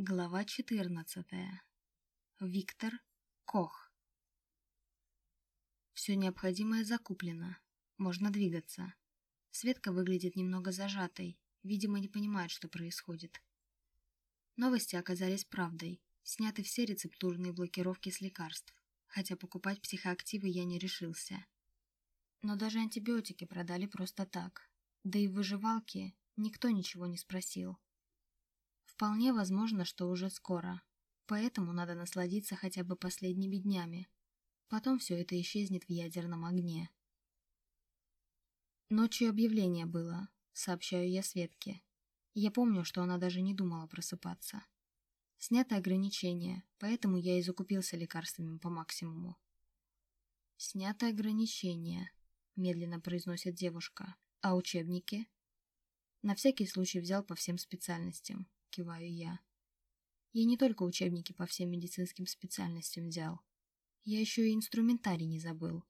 Глава 14. Виктор Кох. Все необходимое закуплено. Можно двигаться. Светка выглядит немного зажатой, видимо, не понимает, что происходит. Новости оказались правдой. Сняты все рецептурные блокировки с лекарств, хотя покупать психоактивы я не решился. Но даже антибиотики продали просто так. Да и в выживалке никто ничего не спросил. Вполне возможно, что уже скоро. Поэтому надо насладиться хотя бы последними днями. Потом все это исчезнет в ядерном огне. Ночью объявление было, сообщаю я Светке. Я помню, что она даже не думала просыпаться. Снято ограничение, поэтому я и закупился лекарствами по максимуму. «Снято ограничение», — медленно произносит девушка. «А учебники?» На всякий случай взял по всем специальностям. — киваю я. Я не только учебники по всем медицинским специальностям взял. Я еще и инструментарий не забыл.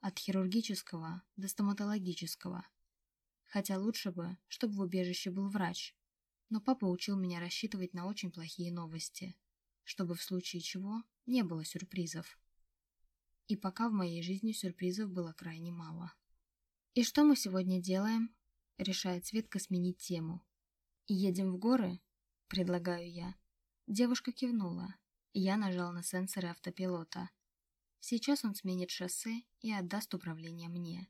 От хирургического до стоматологического. Хотя лучше бы, чтобы в убежище был врач. Но папа учил меня рассчитывать на очень плохие новости, чтобы в случае чего не было сюрпризов. И пока в моей жизни сюрпризов было крайне мало. «И что мы сегодня делаем?» — решает Светка сменить тему. «Едем в горы?» Предлагаю я. Девушка кивнула, я нажал на сенсоры автопилота. Сейчас он сменит шоссе и отдаст управление мне.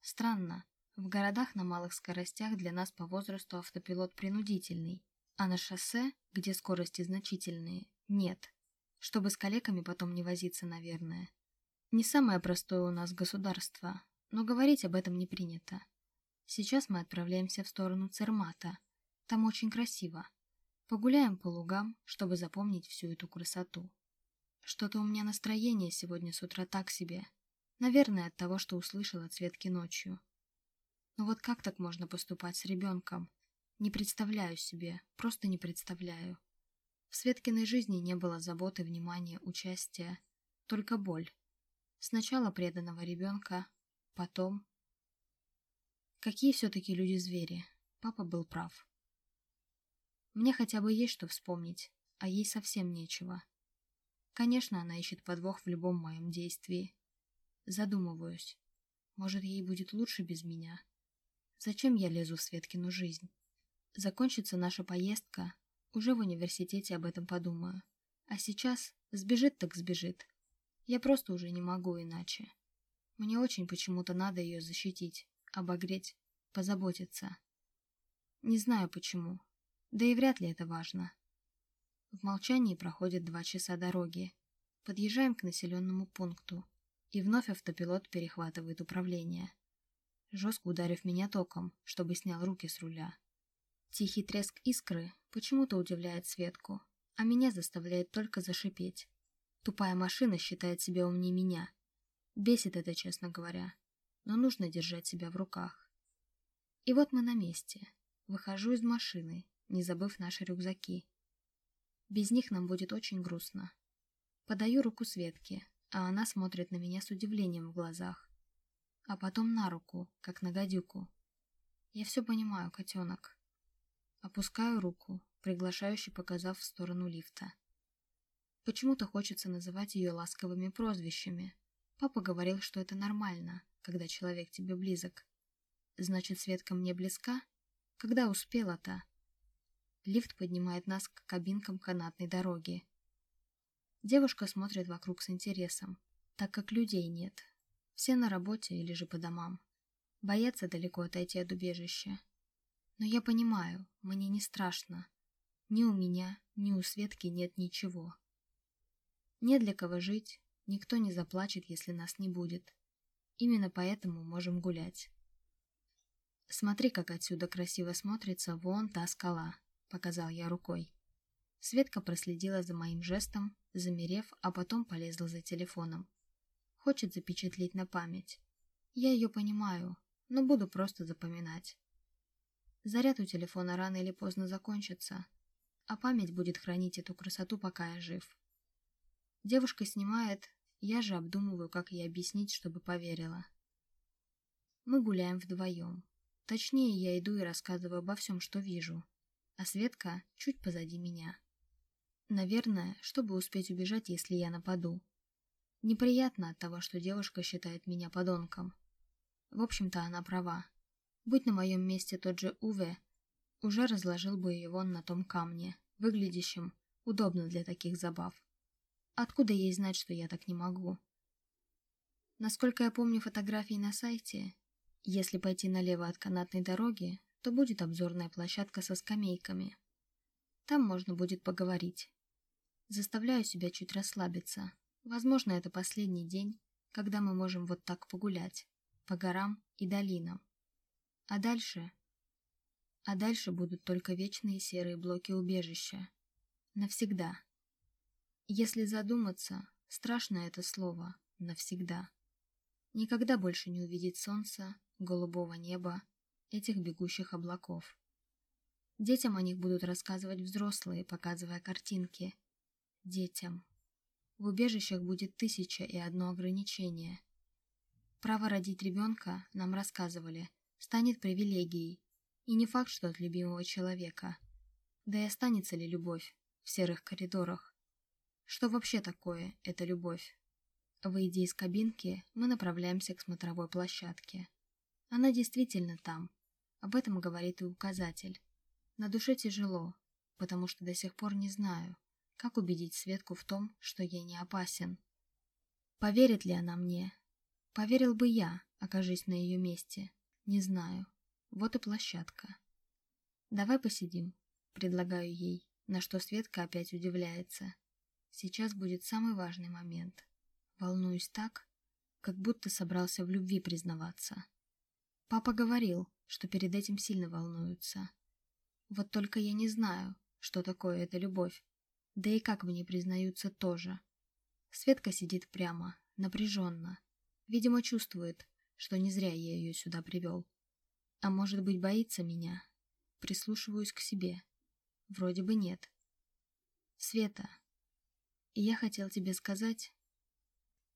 Странно, в городах на малых скоростях для нас по возрасту автопилот принудительный, а на шоссе, где скорости значительные, нет. Чтобы с коллегами потом не возиться, наверное. Не самое простое у нас государство, но говорить об этом не принято. Сейчас мы отправляемся в сторону Цермата. Там очень красиво. Погуляем по лугам, чтобы запомнить всю эту красоту. Что-то у меня настроение сегодня с утра так себе. Наверное, от того, что услышала Цветки ночью. Но вот как так можно поступать с ребенком? Не представляю себе, просто не представляю. В Светкиной жизни не было заботы, внимания, участия, только боль. Сначала преданного ребенка, потом... Какие все-таки люди-звери? Папа был прав. Мне хотя бы есть что вспомнить, а ей совсем нечего. Конечно, она ищет подвох в любом моем действии. Задумываюсь. Может, ей будет лучше без меня? Зачем я лезу в Светкину жизнь? Закончится наша поездка, уже в университете об этом подумаю. А сейчас сбежит так сбежит. Я просто уже не могу иначе. Мне очень почему-то надо ее защитить, обогреть, позаботиться. Не знаю почему, да и вряд ли это важно. В молчании проходят два часа дороги. Подъезжаем к населенному пункту, и вновь автопилот перехватывает управление, жестко ударив меня током, чтобы снял руки с руля. Тихий треск искры почему-то удивляет Светку, а меня заставляет только зашипеть. Тупая машина считает себя умнее меня. Бесит это, честно говоря, но нужно держать себя в руках. И вот мы на месте. Выхожу из машины не забыв наши рюкзаки. Без них нам будет очень грустно. Подаю руку Светке, а она смотрит на меня с удивлением в глазах. А потом на руку, как на гадюку. Я все понимаю, котенок. Опускаю руку, приглашающе показав в сторону лифта. Почему-то хочется называть ее ласковыми прозвищами. Папа говорил, что это нормально, когда человек тебе близок. Значит, Светка мне близка? Когда успела-то? Лифт поднимает нас к кабинкам канатной дороги. Девушка смотрит вокруг с интересом, так как людей нет. Все на работе или же по домам. Боятся далеко отойти от убежища. Но я понимаю, мне не страшно. Ни у меня, ни у Светки нет ничего. Не для кого жить, никто не заплачет, если нас не будет. Именно поэтому можем гулять. Смотри, как отсюда красиво смотрится вон та скала. — показал я рукой. Светка проследила за моим жестом, замерев, а потом полезла за телефоном. Хочет запечатлеть на память. Я ее понимаю, но буду просто запоминать. Заряд у телефона рано или поздно закончится, а память будет хранить эту красоту, пока я жив. Девушка снимает, я же обдумываю, как ей объяснить, чтобы поверила. Мы гуляем вдвоем. Точнее, я иду и рассказываю обо всем, что вижу а Светка чуть позади меня. Наверное, чтобы успеть убежать, если я нападу. Неприятно от того, что девушка считает меня подонком. В общем-то, она права. Будь на моем месте тот же Уве, уже разложил бы его на том камне, выглядящем удобно для таких забав. Откуда ей знать, что я так не могу? Насколько я помню фотографии на сайте, если пойти налево от канатной дороги, то будет обзорная площадка со скамейками. Там можно будет поговорить. Заставляю себя чуть расслабиться. Возможно, это последний день, когда мы можем вот так погулять, по горам и долинам. А дальше... А дальше будут только вечные серые блоки убежища. Навсегда. Если задуматься, страшно это слово «навсегда». Никогда больше не увидеть солнца, голубого неба, этих бегущих облаков. Детям о них будут рассказывать взрослые, показывая картинки. Детям. В убежищах будет тысяча и одно ограничение. Право родить ребенка, нам рассказывали, станет привилегией, и не факт, что от любимого человека. Да и останется ли любовь в серых коридорах? Что вообще такое эта любовь? Выйдя из кабинки, мы направляемся к смотровой площадке. Она действительно там. Об этом говорит и указатель. На душе тяжело, потому что до сих пор не знаю, как убедить Светку в том, что ей не опасен. Поверит ли она мне? Поверил бы я, окажись на ее месте. Не знаю. Вот и площадка. Давай посидим, предлагаю ей, на что Светка опять удивляется. Сейчас будет самый важный момент. Волнуюсь так, как будто собрался в любви признаваться. Папа говорил, что перед этим сильно волнуются. Вот только я не знаю, что такое эта любовь. Да и как в ней признаются тоже. Светка сидит прямо, напряженно. Видимо, чувствует, что не зря я ее сюда привел. А может быть, боится меня? Прислушиваюсь к себе. Вроде бы нет. Света, я хотел тебе сказать...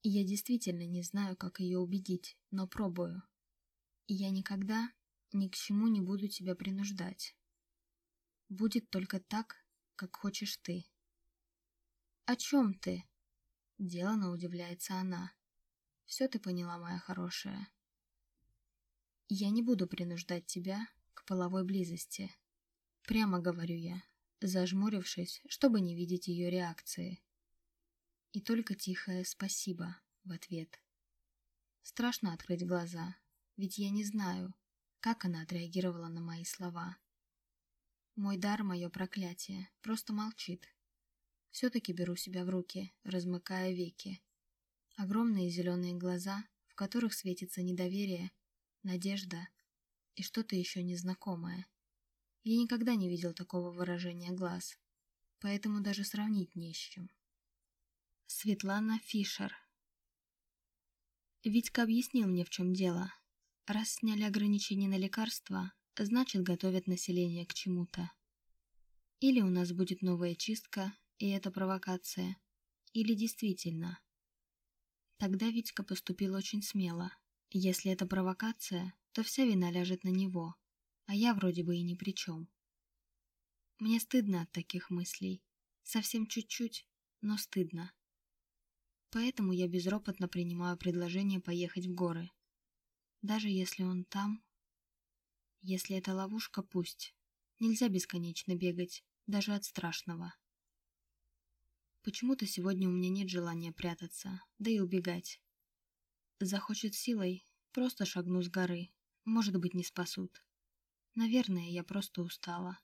Я действительно не знаю, как ее убедить, но пробую. Я никогда ни к чему не буду тебя принуждать. Будет только так, как хочешь ты. О чем ты? Делано удивляется она. Все ты поняла, моя хорошая. Я не буду принуждать тебя к половой близости. Прямо говорю я, зажмурившись, чтобы не видеть ее реакции. И только тихое «спасибо» в ответ. Страшно открыть глаза, ведь я не знаю, как она отреагировала на мои слова. Мой дар — мое проклятие, просто молчит. Все-таки беру себя в руки, размыкая веки. Огромные зеленые глаза, в которых светится недоверие, надежда и что-то еще незнакомое. Я никогда не видел такого выражения глаз, поэтому даже сравнить не с чем. Светлана Фишер Витька объяснил мне, в чем дело. Раз сняли ограничения на лекарства, значит готовят население к чему-то. Или у нас будет новая чистка, и это провокация, или действительно. Тогда Витька поступил очень смело. Если это провокация, то вся вина ляжет на него, а я вроде бы и ни при чем. Мне стыдно от таких мыслей. Совсем чуть-чуть, но стыдно. Поэтому я безропотно принимаю предложение поехать в горы. Даже если он там... Если это ловушка, пусть. Нельзя бесконечно бегать, даже от страшного. Почему-то сегодня у меня нет желания прятаться, да и убегать. Захочет силой, просто шагну с горы. Может быть, не спасут. Наверное, я просто устала.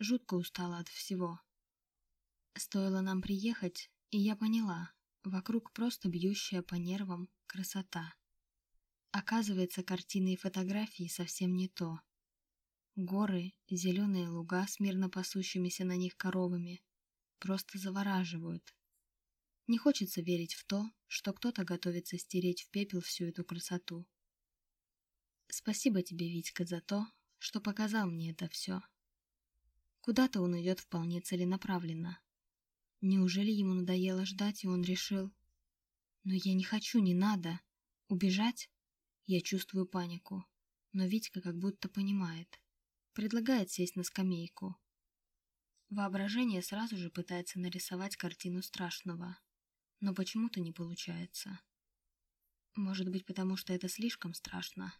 Жутко устала от всего. Стоило нам приехать, и я поняла, вокруг просто бьющая по нервам красота. Оказывается, картины и фотографии совсем не то. Горы, зеленые луга с мирно пасущимися на них коровами просто завораживают. Не хочется верить в то, что кто-то готовится стереть в пепел всю эту красоту. Спасибо тебе, Витька, за то, что показал мне это все. Куда-то он идет вполне целенаправленно. Неужели ему надоело ждать, и он решил... Но я не хочу, не надо. Убежать? Я чувствую панику, но Витька как будто понимает. Предлагает сесть на скамейку. Воображение сразу же пытается нарисовать картину страшного, но почему-то не получается. Может быть, потому что это слишком страшно.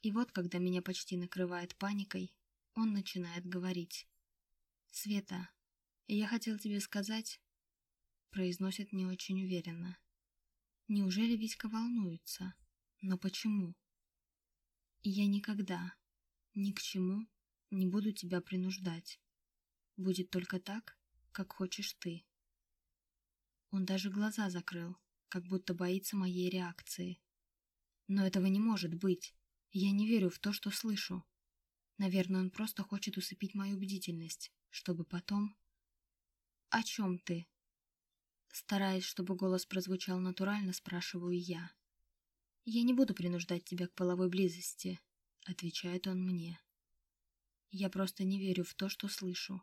И вот, когда меня почти накрывает паникой, он начинает говорить. «Света, я хотел тебе сказать...» Произносит не очень уверенно. «Неужели Витька волнуется? Но почему?» «И я никогда, ни к чему не буду тебя принуждать. Будет только так, как хочешь ты». Он даже глаза закрыл, как будто боится моей реакции. Но этого не может быть. Я не верю в то, что слышу. Наверное, он просто хочет усыпить мою бдительность, чтобы потом... «О чем ты?» Стараясь, чтобы голос прозвучал натурально, спрашиваю я. «Я не буду принуждать тебя к половой близости», — отвечает он мне. «Я просто не верю в то, что слышу.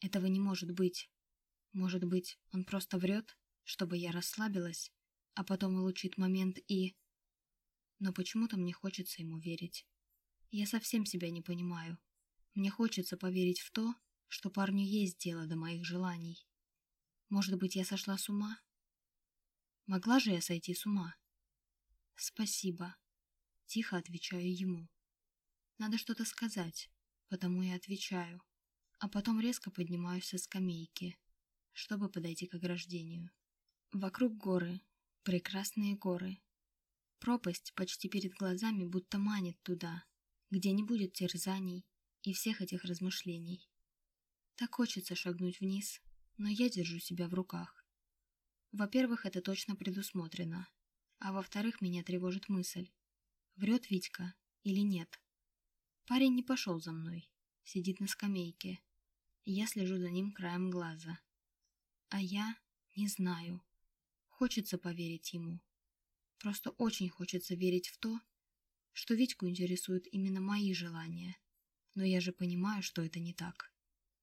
Этого не может быть. Может быть, он просто врет, чтобы я расслабилась, а потом улучшит момент и... Но почему-то мне хочется ему верить. Я совсем себя не понимаю. Мне хочется поверить в то, что парню есть дело до моих желаний. Может быть, я сошла с ума? Могла же я сойти с ума? Спасибо. Тихо отвечаю ему. Надо что-то сказать, потому я отвечаю, а потом резко поднимаюсь со скамейки, чтобы подойти к ограждению. Вокруг горы, Прекрасные горы. Пропасть почти перед глазами будто манит туда, где не будет терзаний и всех этих размышлений. Так хочется шагнуть вниз, но я держу себя в руках. Во-первых, это точно предусмотрено, а во-вторых, меня тревожит мысль, врет Витька или нет. Парень не пошел за мной, сидит на скамейке, я слежу за ним краем глаза. А я не знаю, Хочется поверить ему. Просто очень хочется верить в то, что Витьку интересуют именно мои желания. Но я же понимаю, что это не так.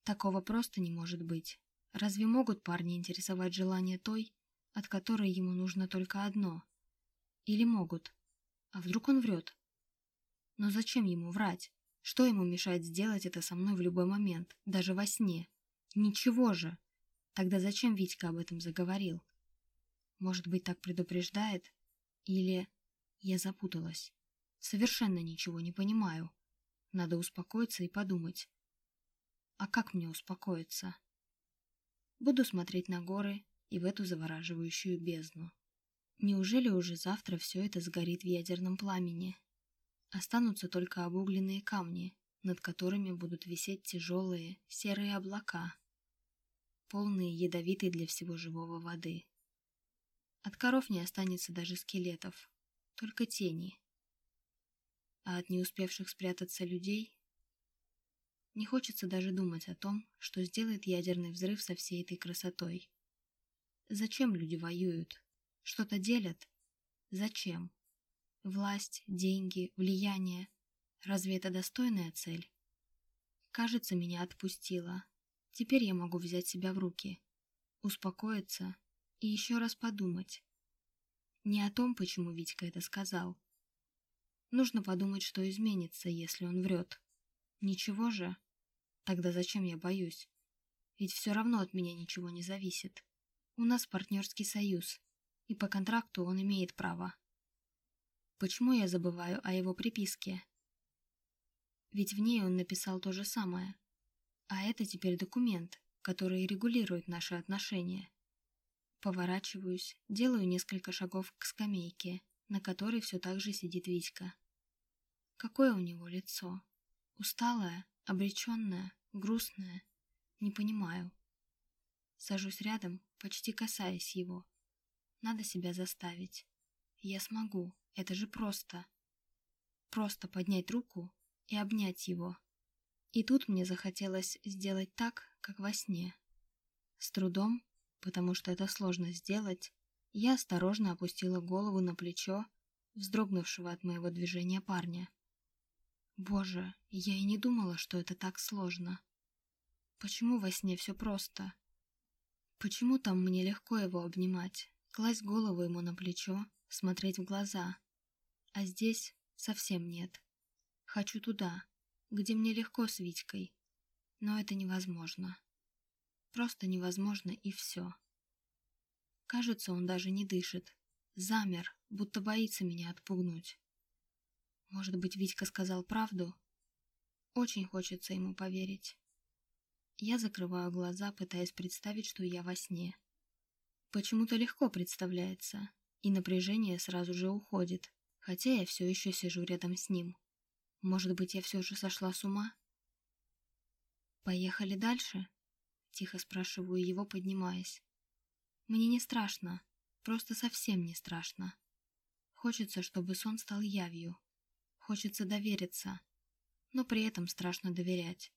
Такого просто не может быть. Разве могут парни интересовать желание той, от которой ему нужно только одно? Или могут? А вдруг он врет? Но зачем ему врать? Что ему мешает сделать это со мной в любой момент, даже во сне? Ничего же! Тогда зачем Витька об этом заговорил? Может быть, так предупреждает? Или я запуталась? Совершенно ничего не понимаю. Надо успокоиться и подумать. А как мне успокоиться? Буду смотреть на горы и в эту завораживающую бездну. Неужели уже завтра все это сгорит в ядерном пламени? Останутся только обугленные камни, над которыми будут висеть тяжелые серые облака, полные ядовитой для всего живого воды. От коров не останется даже скелетов, только тени. А от не успевших спрятаться людей не хочется даже думать о том, что сделает ядерный взрыв со всей этой красотой. Зачем люди воюют? Что-то делят? Зачем? Власть, деньги, влияние. Разве это достойная цель? Кажется, меня отпустила. Теперь я могу взять себя в руки, успокоиться и еще раз подумать. Не о том, почему Витька это сказал. Нужно подумать, что изменится, если он врет. Ничего же? Тогда зачем я боюсь? Ведь все равно от меня ничего не зависит. У нас партнерский союз, и по контракту он имеет право. Почему я забываю о его приписке? Ведь в ней он написал то же самое. А это теперь документ, который регулирует наши отношения. Поворачиваюсь, делаю несколько шагов к скамейке, на которой все так же сидит Витька. Какое у него лицо? Усталое, обреченное, грустное? Не понимаю. Сажусь рядом, почти касаясь его. Надо себя заставить. Я смогу, это же просто. Просто поднять руку и обнять его. И тут мне захотелось сделать так, как во сне. С трудом потому что это сложно сделать, я осторожно опустила голову на плечо вздрогнувшего от моего движения парня. Боже, я и не думала, что это так сложно. Почему во сне все просто? Почему там мне легко его обнимать, класть голову ему на плечо, смотреть в глаза? А здесь совсем нет. Хочу туда, где мне легко с Витькой. Но это невозможно. Просто невозможно и все. Кажется, он даже не дышит. Замер, будто боится меня отпугнуть. Может быть, Витька сказал правду? Очень хочется ему поверить. Я закрываю глаза, пытаясь представить, что я во сне. Почему-то легко представляется, и напряжение сразу же уходит, хотя я все еще сижу рядом с ним. Может быть, я все же сошла с ума? «Поехали дальше?» — тихо спрашиваю его, поднимаясь. «Мне не страшно, просто совсем не страшно. Хочется, чтобы сон стал явью. Хочется довериться, но при этом страшно доверять.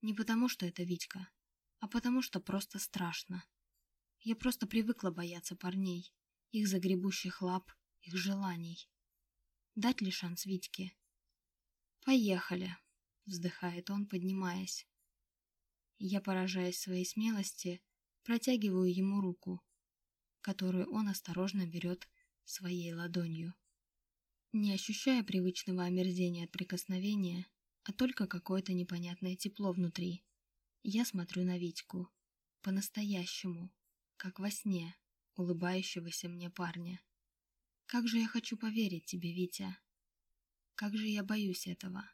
Не потому, что это Витька, а потому, что просто страшно. Я просто привыкла бояться парней, их загребущих лап, их желаний. Дать ли шанс Витьке? «Поехали», — вздыхает он, поднимаясь. Я, поражаясь своей смелости, протягиваю ему руку, которую он осторожно берет своей ладонью. Не ощущая привычного омерзения от прикосновения, а только какое-то непонятное тепло внутри. Я смотрю на Витьку. По-настоящему. Как во сне. Улыбающегося мне парня. Как же я хочу поверить тебе, Витя. Как же я боюсь этого.